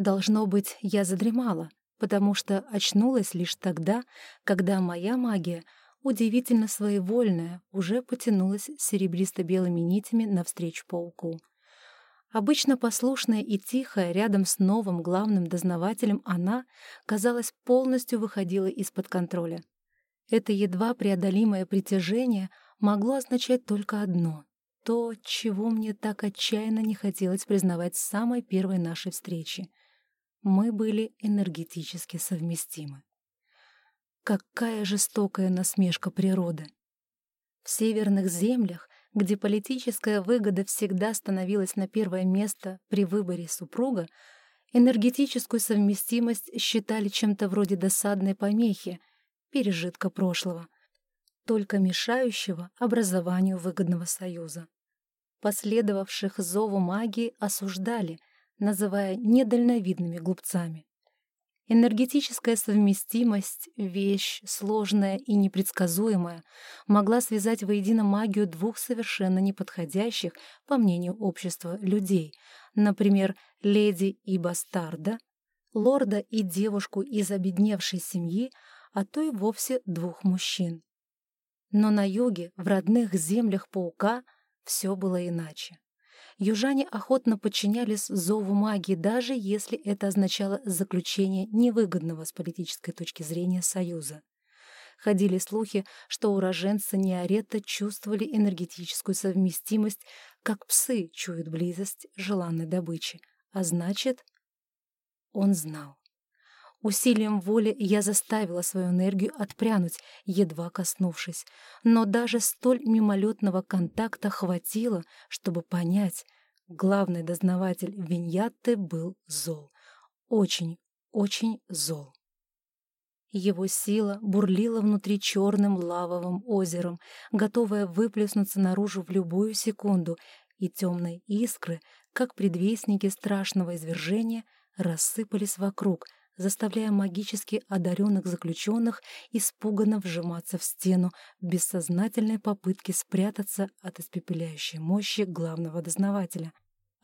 Должно быть, я задремала, потому что очнулась лишь тогда, когда моя магия, удивительно своевольная, уже потянулась серебристо-белыми нитями навстречу пауку. Обычно послушная и тихая, рядом с новым главным дознавателем, она, казалось, полностью выходила из-под контроля. Это едва преодолимое притяжение могло означать только одно — то, чего мне так отчаянно не хотелось признавать с самой первой нашей встречи — мы были энергетически совместимы. Какая жестокая насмешка природы! В северных землях, где политическая выгода всегда становилась на первое место при выборе супруга, энергетическую совместимость считали чем-то вроде досадной помехи, пережитка прошлого, только мешающего образованию выгодного союза. Последовавших зову магии осуждали — называя недальновидными глупцами. Энергетическая совместимость, вещь сложная и непредсказуемая, могла связать воедино магию двух совершенно неподходящих, по мнению общества, людей, например, леди и бастарда, лорда и девушку из обедневшей семьи, а то и вовсе двух мужчин. Но на юге, в родных землях паука, все было иначе. Южане охотно подчинялись зову магии, даже если это означало заключение невыгодного с политической точки зрения союза. Ходили слухи, что уроженцы Неорета чувствовали энергетическую совместимость, как псы чуют близость желанной добычи. А значит, он знал. Усилием воли я заставила свою энергию отпрянуть, едва коснувшись. Но даже столь мимолетного контакта хватило, чтобы понять, главный дознаватель Виньятты был зол. Очень, очень зол. Его сила бурлила внутри черным лавовым озером, готовая выплеснуться наружу в любую секунду, и темные искры, как предвестники страшного извержения, рассыпались вокруг — заставляя магически одаренных заключенных испуганно вжиматься в стену в бессознательной попытке спрятаться от испепеляющей мощи главного дознавателя,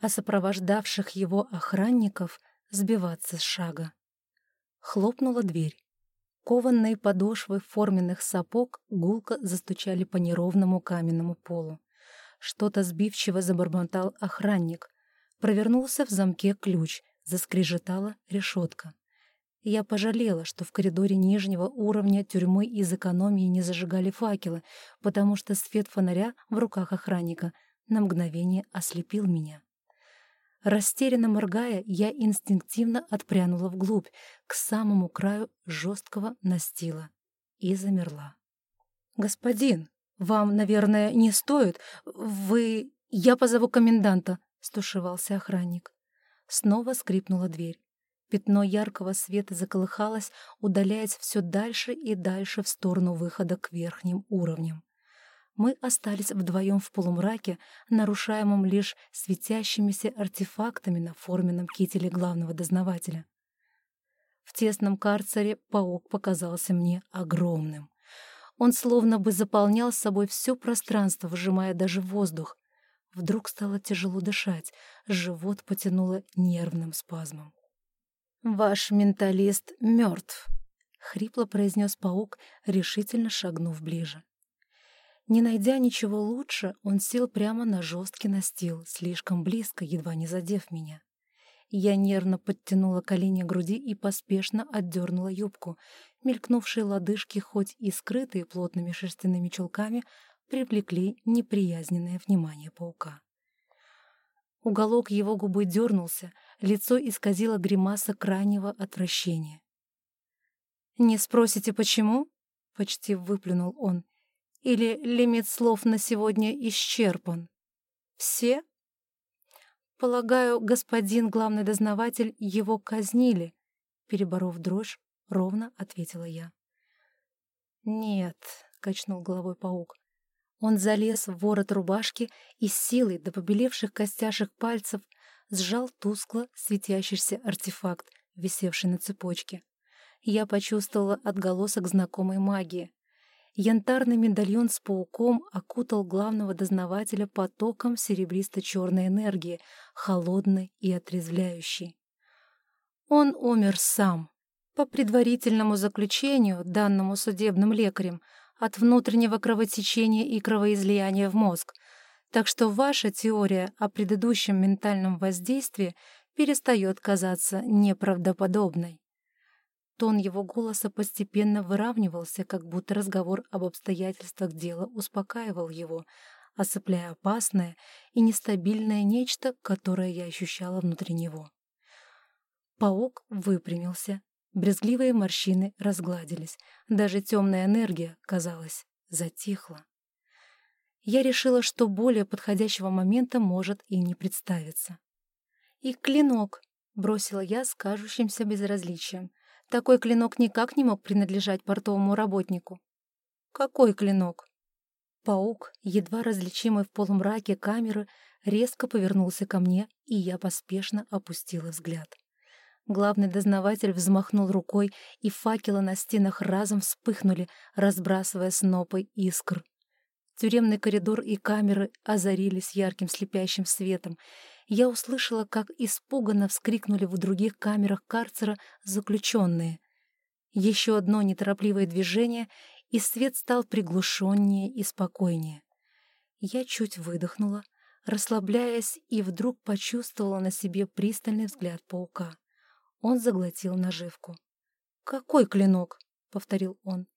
а сопровождавших его охранников сбиваться с шага. Хлопнула дверь. Кованные подошвы форменных сапог гулко застучали по неровному каменному полу. Что-то сбивчиво забормотал охранник. Провернулся в замке ключ, заскрежетала решетка. Я пожалела, что в коридоре нижнего уровня тюрьмы из экономии не зажигали факелы, потому что свет фонаря в руках охранника на мгновение ослепил меня. Растерянно моргая, я инстинктивно отпрянула вглубь, к самому краю жесткого настила, и замерла. «Господин, вам, наверное, не стоит. Вы... Я позову коменданта», — стушевался охранник. Снова скрипнула дверь. Пятно яркого света заколыхалось, удаляясь все дальше и дальше в сторону выхода к верхним уровням. Мы остались вдвоем в полумраке, нарушаемом лишь светящимися артефактами на форменном кителе главного дознавателя. В тесном карцере паук показался мне огромным. Он словно бы заполнял собой все пространство, выжимая даже воздух. Вдруг стало тяжело дышать, живот потянуло нервным спазмом. «Ваш менталист мертв», — хрипло произнес паук, решительно шагнув ближе. Не найдя ничего лучше, он сел прямо на жесткий настил, слишком близко, едва не задев меня. Я нервно подтянула колени груди и поспешно отдернула юбку. Мелькнувшие лодыжки, хоть и скрытые плотными шерстяными чулками, привлекли неприязненное внимание паука. Уголок его губы дернулся, лицо исказило гримаса крайнего отвращения. «Не спросите, почему?» — почти выплюнул он. «Или лимит слов на сегодня исчерпан? Все?» «Полагаю, господин главный дознаватель его казнили», — переборов дрожь, ровно ответила я. «Нет», — качнул головой паук, он залез в ворот рубашки и силой до побелевших костяшек пальцев сжал тускло светящийся артефакт, висевший на цепочке. Я почувствовала отголосок знакомой магии. Янтарный медальон с пауком окутал главного дознавателя потоком серебристо-черной энергии, холодной и отрезвляющей. Он умер сам. По предварительному заключению, данному судебным лекарем, от внутреннего кровотечения и кровоизлияния в мозг. Так что ваша теория о предыдущем ментальном воздействии перестает казаться неправдоподобной. Тон его голоса постепенно выравнивался, как будто разговор об обстоятельствах дела успокаивал его, осыпляя опасное и нестабильное нечто, которое я ощущала внутри него. Паук выпрямился, брезгливые морщины разгладились, даже темная энергия, казалось, затихла. Я решила, что более подходящего момента может и не представиться. «И клинок», — бросила я с кажущимся безразличием. Такой клинок никак не мог принадлежать портовому работнику. «Какой клинок?» Паук, едва различимый в полумраке камеры, резко повернулся ко мне, и я поспешно опустила взгляд. Главный дознаватель взмахнул рукой, и факелы на стенах разом вспыхнули, разбрасывая снопы искр. Тюремный коридор и камеры озарились ярким слепящим светом, я услышала, как испуганно вскрикнули в других камерах карцера заключенные. Еще одно неторопливое движение, и свет стал приглушеннее и спокойнее. Я чуть выдохнула, расслабляясь, и вдруг почувствовала на себе пристальный взгляд паука. Он заглотил наживку. «Какой клинок?» — повторил он.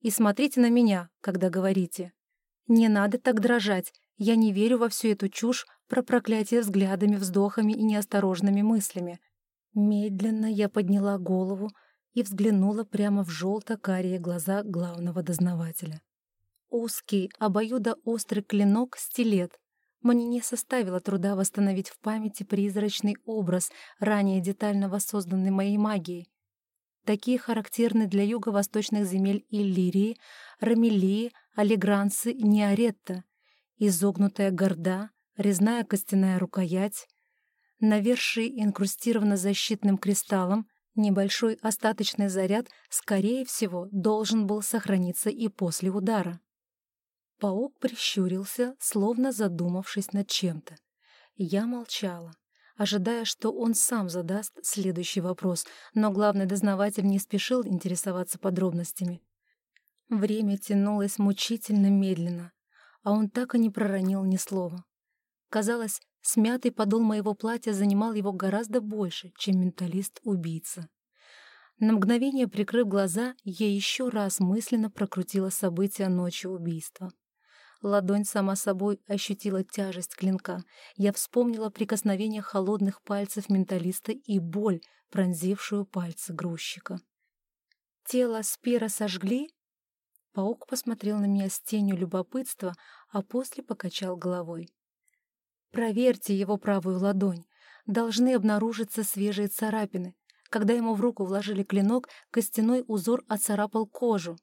«И смотрите на меня, когда говорите. Не надо так дрожать, я не верю во всю эту чушь про проклятие взглядами, вздохами и неосторожными мыслями. Медленно я подняла голову и взглянула прямо в желто-карие глаза главного дознавателя. Узкий, обоюдоострый клинок — стилет. Мне не составило труда восстановить в памяти призрачный образ, ранее детально воссозданный моей магией. Такие характерны для юго-восточных земель Иллирии, Рамелии, Алигранцы, Неоретта — изогнутая горда, резная костяная рукоять, навершие инкрустировано защитным кристаллом, небольшой остаточный заряд, скорее всего, должен был сохраниться и после удара. Паук прищурился, словно задумавшись над чем-то. Я молчала, ожидая, что он сам задаст следующий вопрос, но главный дознаватель не спешил интересоваться подробностями. Время тянулось мучительно медленно а он так и не проронил ни слова. Казалось, смятый подол моего платья занимал его гораздо больше, чем менталист-убийца. На мгновение, прикрыв глаза, я еще раз мысленно прокрутила события ночи убийства. Ладонь сама собой ощутила тяжесть клинка. Я вспомнила прикосновение холодных пальцев менталиста и боль, пронзившую пальцы грузчика. Тело Спира сожгли Паук посмотрел на меня с тенью любопытства, а после покачал головой. «Проверьте его правую ладонь. Должны обнаружиться свежие царапины. Когда ему в руку вложили клинок, костяной узор оцарапал кожу».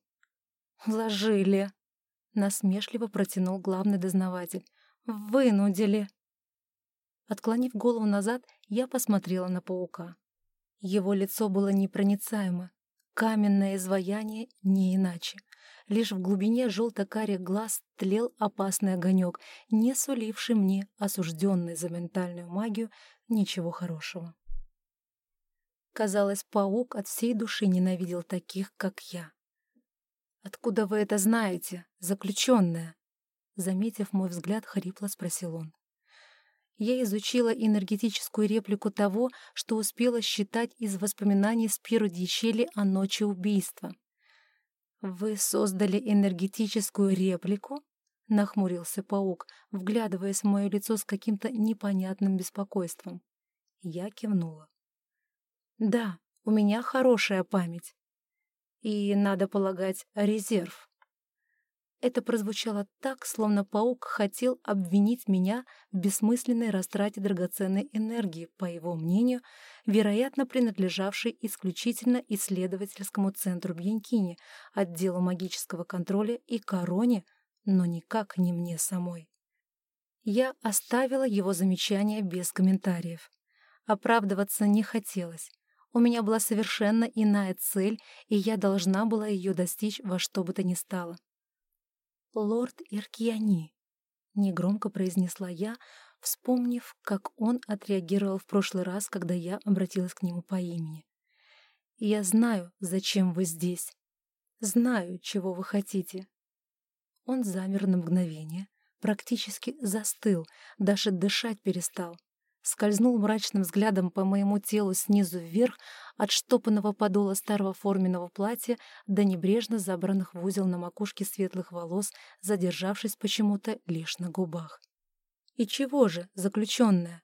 «Вложили!» — насмешливо протянул главный дознаватель. «Вынудили!» Отклонив голову назад, я посмотрела на паука. Его лицо было непроницаемо. Каменное изваяние не иначе. Лишь в глубине желто-карих глаз тлел опасный огонек, не суливший мне, осужденный за ментальную магию, ничего хорошего. Казалось, паук от всей души ненавидел таких, как я. «Откуда вы это знаете, заключенная?» Заметив мой взгляд, хрипло спросил он. Я изучила энергетическую реплику того, что успела считать из воспоминаний Спиру Дьячели о ночи убийства. «Вы создали энергетическую реплику?» — нахмурился паук, вглядываясь в мое лицо с каким-то непонятным беспокойством. Я кивнула. «Да, у меня хорошая память. И, надо полагать, резерв». Это прозвучало так, словно паук хотел обвинить меня в бессмысленной растрате драгоценной энергии, по его мнению, вероятно, принадлежавшей исключительно исследовательскому центру Бьянкини, отделу магического контроля и короне, но никак не мне самой. Я оставила его замечание без комментариев. Оправдываться не хотелось. У меня была совершенно иная цель, и я должна была ее достичь во что бы то ни стало. «Лорд Иркьяни», — негромко произнесла я, вспомнив, как он отреагировал в прошлый раз, когда я обратилась к нему по имени. «Я знаю, зачем вы здесь. Знаю, чего вы хотите». Он замер на мгновение, практически застыл, даже дышать перестал. Скользнул мрачным взглядом по моему телу снизу вверх, от штопанного подола старого форменного платья до небрежно забранных в узел на макушке светлых волос, задержавшись почему-то лишь на губах. «И чего же, заключенная?»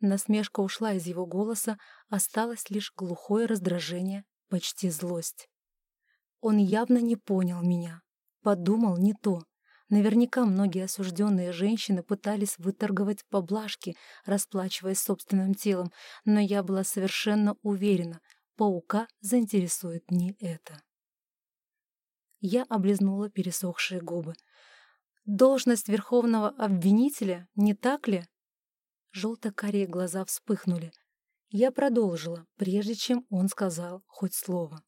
Насмешка ушла из его голоса, осталось лишь глухое раздражение, почти злость. Он явно не понял меня, подумал не то. Наверняка многие осужденные женщины пытались выторговать поблажки, расплачиваясь собственным телом, но я была совершенно уверена, паука заинтересует не это. Я облизнула пересохшие губы. «Должность верховного обвинителя, не так ли?» Желто-карие глаза вспыхнули. Я продолжила, прежде чем он сказал хоть слово.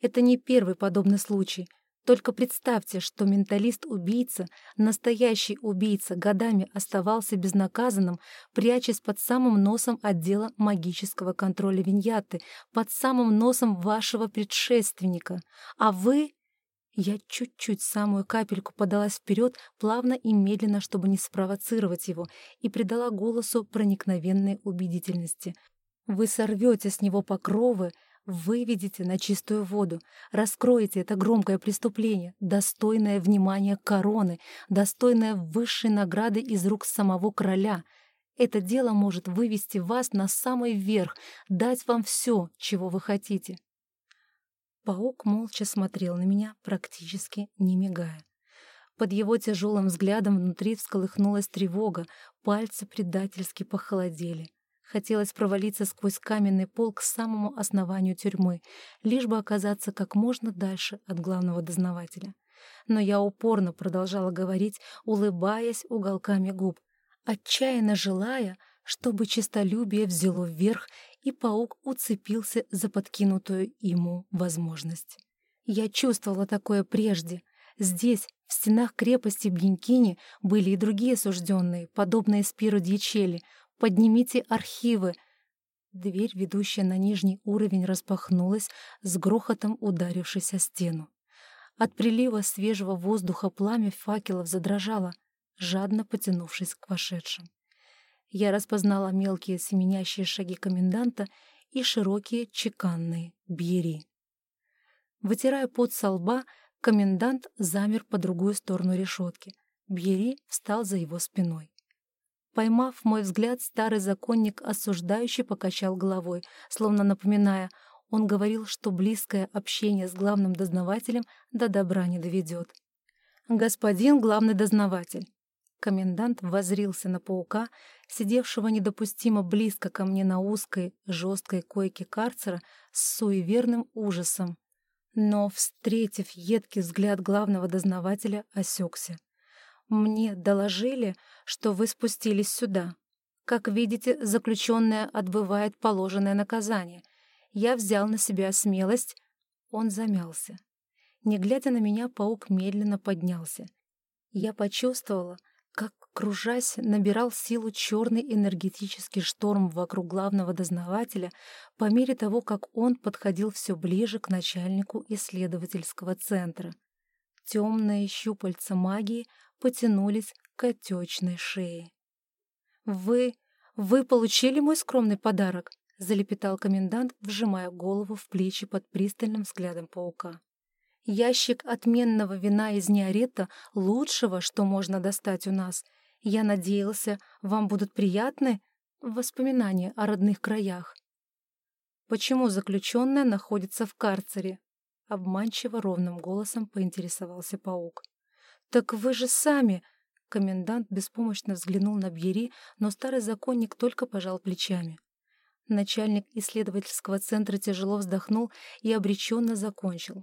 «Это не первый подобный случай — только представьте, что менталист-убийца, настоящий убийца, годами оставался безнаказанным, прячась под самым носом отдела магического контроля Виньяты, под самым носом вашего предшественника. А вы... Я чуть-чуть самую капельку подалась вперед, плавно и медленно, чтобы не спровоцировать его, и придала голосу проникновенной убедительности. Вы сорвете с него покровы, выведете на чистую воду, раскроете это громкое преступление, достойное внимания короны, достойное высшей награды из рук самого короля. Это дело может вывести вас на самый верх, дать вам все, чего вы хотите. Паук молча смотрел на меня, практически не мигая. Под его тяжелым взглядом внутри всколыхнулась тревога, пальцы предательски похолодели. Хотелось провалиться сквозь каменный пол к самому основанию тюрьмы, лишь бы оказаться как можно дальше от главного дознавателя. Но я упорно продолжала говорить, улыбаясь уголками губ, отчаянно желая, чтобы честолюбие взяло вверх, и паук уцепился за подкинутую ему возможность. Я чувствовала такое прежде. Здесь, в стенах крепости Бьянкини, были и другие осужденные, подобные Спиру Дьячели, Поднимите архивы!» Дверь, ведущая на нижний уровень, распахнулась, с грохотом ударившись о стену. От прилива свежего воздуха пламя факелов задрожало, жадно потянувшись к вошедшим. Я распознала мелкие семенящие шаги коменданта и широкие чеканные бьери. Вытирая пот со лба, комендант замер по другую сторону решетки. Бьери встал за его спиной. Поймав мой взгляд, старый законник осуждающий покачал головой, словно напоминая, он говорил, что близкое общение с главным дознавателем до добра не доведет. «Господин главный дознаватель!» Комендант возрился на паука, сидевшего недопустимо близко ко мне на узкой, жесткой койке карцера с суеверным ужасом. Но, встретив едкий взгляд главного дознавателя, осекся. Мне доложили, что вы спустились сюда. Как видите, заключенная отбывает положенное наказание. Я взял на себя смелость. Он замялся. Не глядя на меня, паук медленно поднялся. Я почувствовала, как, кружась, набирал силу черный энергетический шторм вокруг главного дознавателя по мере того, как он подходил все ближе к начальнику исследовательского центра. Темные щупальца магии потянулись к отечной шее. «Вы... вы получили мой скромный подарок?» — залепетал комендант, вжимая голову в плечи под пристальным взглядом паука. «Ящик отменного вина из неорета — лучшего, что можно достать у нас. Я надеялся, вам будут приятны воспоминания о родных краях». «Почему заключенная находится в карцере?» — обманчиво ровным голосом поинтересовался паук. «Так вы же сами...» Комендант беспомощно взглянул на Бьери, но старый законник только пожал плечами. Начальник исследовательского центра тяжело вздохнул и обреченно закончил.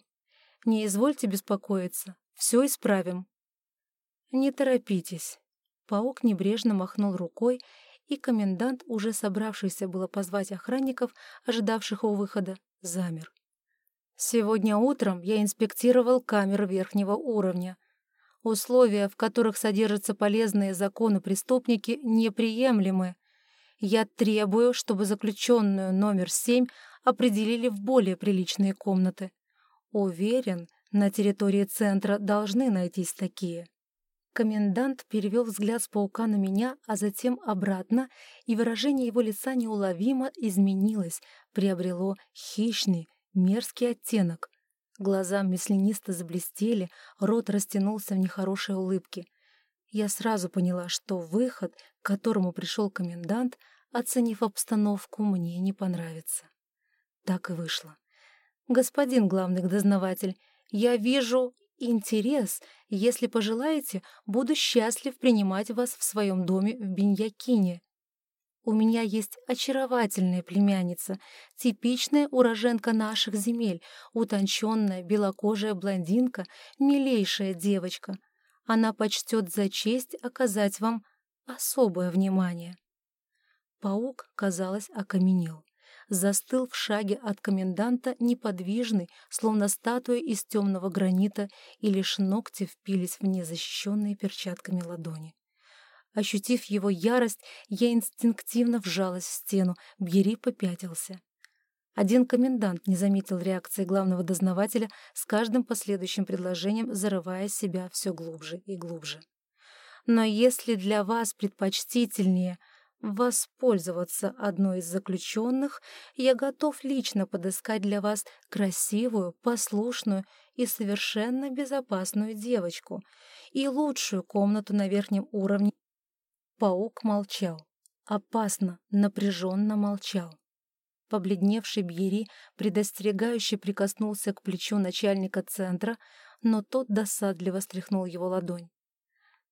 «Не извольте беспокоиться, все исправим». «Не торопитесь». Паук небрежно махнул рукой, и комендант, уже собравшийся было позвать охранников, ожидавших у выхода, замер. «Сегодня утром я инспектировал камеры верхнего уровня. Условия, в которых содержатся полезные закону преступники, неприемлемы. Я требую, чтобы заключенную номер семь определили в более приличные комнаты. Уверен, на территории центра должны найтись такие. Комендант перевел взгляд с паука на меня, а затем обратно, и выражение его лица неуловимо изменилось, приобрело хищный, мерзкий оттенок. Глаза мяслянисто заблестели, рот растянулся в нехорошей улыбке. Я сразу поняла, что выход, к которому пришел комендант, оценив обстановку, мне не понравится. Так и вышло. «Господин главный дознаватель, я вижу интерес. Если пожелаете, буду счастлив принимать вас в своем доме в Беньякине. У меня есть очаровательная племянница, типичная уроженка наших земель, утонченная белокожая блондинка, милейшая девочка. Она почтет за честь оказать вам особое внимание. Паук, казалось, окаменел застыл в шаге от коменданта неподвижный, словно статуя из темного гранита, и лишь ногти впились в незащищенные перчатками ладони. Ощутив его ярость, я инстинктивно вжалась в стену, Бьери попятился. Один комендант не заметил реакции главного дознавателя, с каждым последующим предложением зарывая себя все глубже и глубже. Но если для вас предпочтительнее воспользоваться одной из заключенных, я готов лично подыскать для вас красивую, послушную и совершенно безопасную девочку и лучшую комнату на верхнем уровне. Паук молчал. Опасно, напряженно молчал. Побледневший Бьери предостерегающе прикоснулся к плечу начальника центра, но тот досадливо стряхнул его ладонь.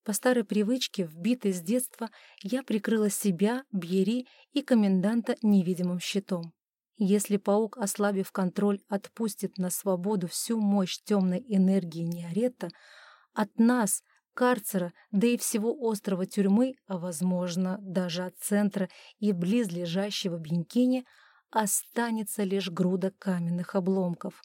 По старой привычке, вбитой с детства, я прикрыла себя, Бьери и коменданта невидимым щитом. Если паук, ослабив контроль, отпустит на свободу всю мощь темной энергии Неоретта, от нас, карцера, да и всего острова тюрьмы, а, возможно, даже от центра и близлежащего Бенькини, останется лишь груда каменных обломков.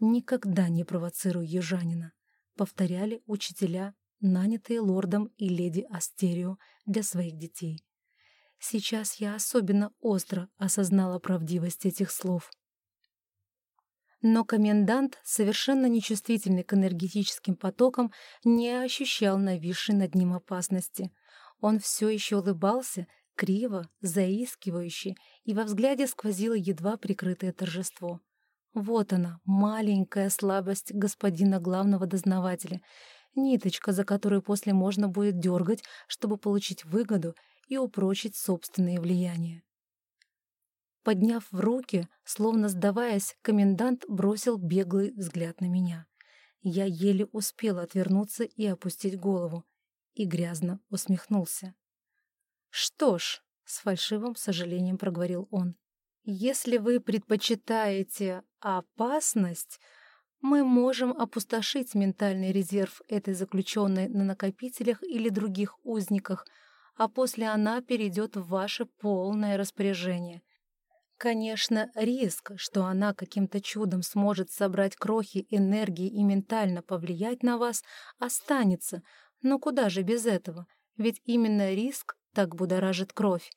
«Никогда не провоцируй южанина», — повторяли учителя нанятые лордом и леди Астерио для своих детей. Сейчас я особенно остро осознала правдивость этих слов. Но комендант, совершенно нечувствительный к энергетическим потокам, не ощущал нависшей над ним опасности. Он все еще улыбался, криво, заискивающе, и во взгляде сквозило едва прикрытое торжество. Вот она, маленькая слабость господина главного дознавателя — ниточка, за которую после можно будет дергать, чтобы получить выгоду и упрочить собственные влияния. Подняв в руки, словно сдаваясь, комендант бросил беглый взгляд на меня. Я еле успела отвернуться и опустить голову, и грязно усмехнулся. «Что ж», — с фальшивым сожалением проговорил он, «если вы предпочитаете опасность, мы можем опустошить ментальный резерв этой заключенной на накопителях или других узниках, а после она перейдет в ваше полное распоряжение. Конечно, риск, что она каким-то чудом сможет собрать крохи энергии и ментально повлиять на вас, останется, но куда же без этого? Ведь именно риск так будоражит кровь.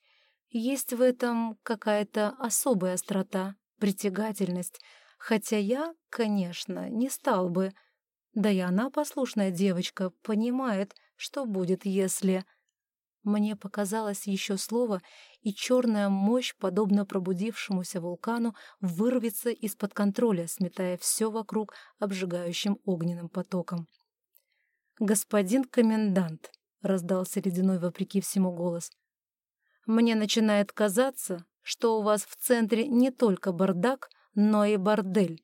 Есть в этом какая-то особая острота, притягательность — Хотя я, конечно, не стал бы. Да и она, послушная девочка, понимает, что будет, если... Мне показалось еще слово, и черная мощь, подобно пробудившемуся вулкану, вырвется из-под контроля, сметая все вокруг обжигающим огненным потоком. «Господин комендант», — раздался ледяной вопреки всему голос, — «мне начинает казаться, что у вас в центре не только бардак, но и бордель.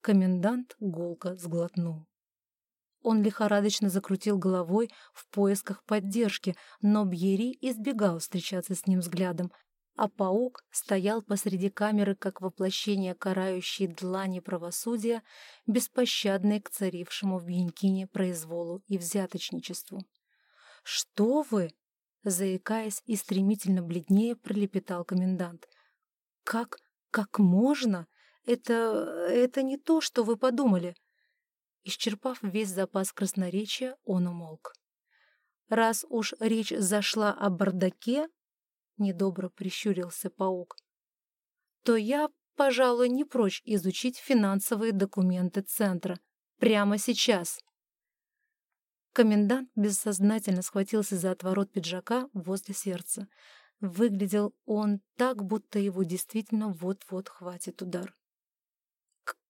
Комендант гулко сглотнул. Он лихорадочно закрутил головой в поисках поддержки, но Бьери избегал встречаться с ним взглядом, а паук стоял посреди камеры как воплощение карающей длани правосудия, беспощадной к царившему в Бьянкине произволу и взяточничеству. «Что вы?» — заикаясь и стремительно бледнее, пролепетал комендант. «Как как можно? Это... это не то, что вы подумали. Исчерпав весь запас красноречия, он умолк. «Раз уж речь зашла о бардаке, — недобро прищурился паук, — то я, пожалуй, не прочь изучить финансовые документы центра. Прямо сейчас. Комендант бессознательно схватился за отворот пиджака возле сердца. Выглядел он так, будто его действительно вот-вот хватит удар.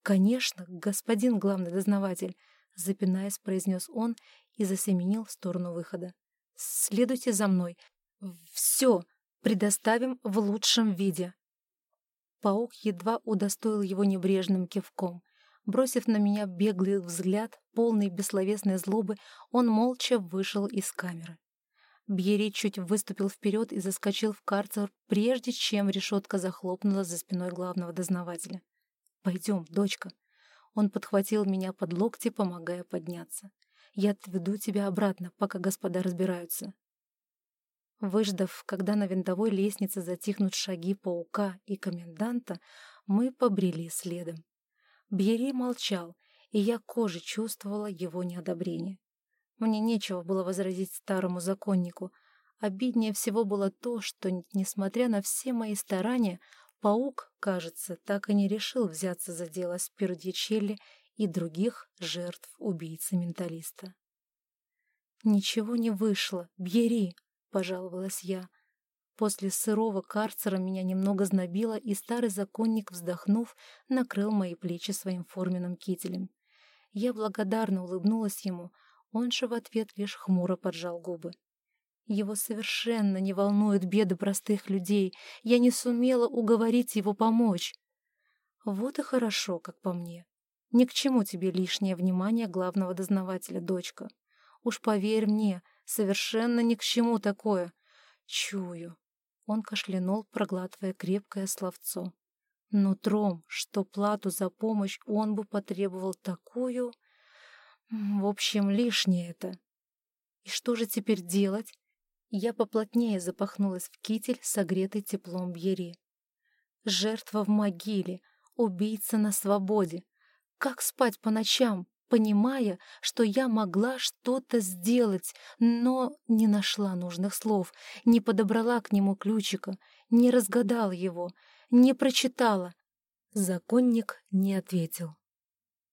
«Конечно, господин главный дознаватель», — запинаясь, произнес он и засеменил в сторону выхода. «Следуйте за мной. Все предоставим в лучшем виде». Паук едва удостоил его небрежным кивком. Бросив на меня беглый взгляд, полный бессловесной злобы, он молча вышел из камеры. Бьери чуть выступил вперед и заскочил в карцер, прежде чем решетка захлопнула за спиной главного дознавателя. «Пойдем, дочка». Он подхватил меня под локти, помогая подняться. «Я отведу тебя обратно, пока господа разбираются». Выждав, когда на винтовой лестнице затихнут шаги паука и коменданта, мы побрели следом. Бьери молчал, и я кожей чувствовала его неодобрение. Мне нечего было возразить старому законнику. Обиднее всего было то, что, несмотря на все мои старания, паук, кажется, так и не решил взяться за дело Спирдьячелли и других жертв убийцы-менталиста. «Ничего не вышло, Бьери!» — пожаловалась я. После сырого карцера меня немного знобило, и старый законник, вздохнув, накрыл мои плечи своим форменным кителем. Я благодарно улыбнулась ему, он же в ответ лишь хмуро поджал губы. Его совершенно не волнуют беды простых людей. Я не сумела уговорить его помочь. Вот и хорошо, как по мне. Ни к чему тебе лишнее внимание главного дознавателя, дочка. Уж поверь мне, совершенно ни к чему такое. Чую, он кашлянул, проглатывая крепкое словцо. Нутром, что плату за помощь он бы потребовал такую... В общем, лишнее это. И что же теперь делать? Я поплотнее запахнулась в китель, согретый теплом Бьери. Жертва в могиле, убийца на свободе. Как спать по ночам? понимая, что я могла что-то сделать, но не нашла нужных слов, не подобрала к нему ключика, не разгадала его, не прочитала. Законник не ответил.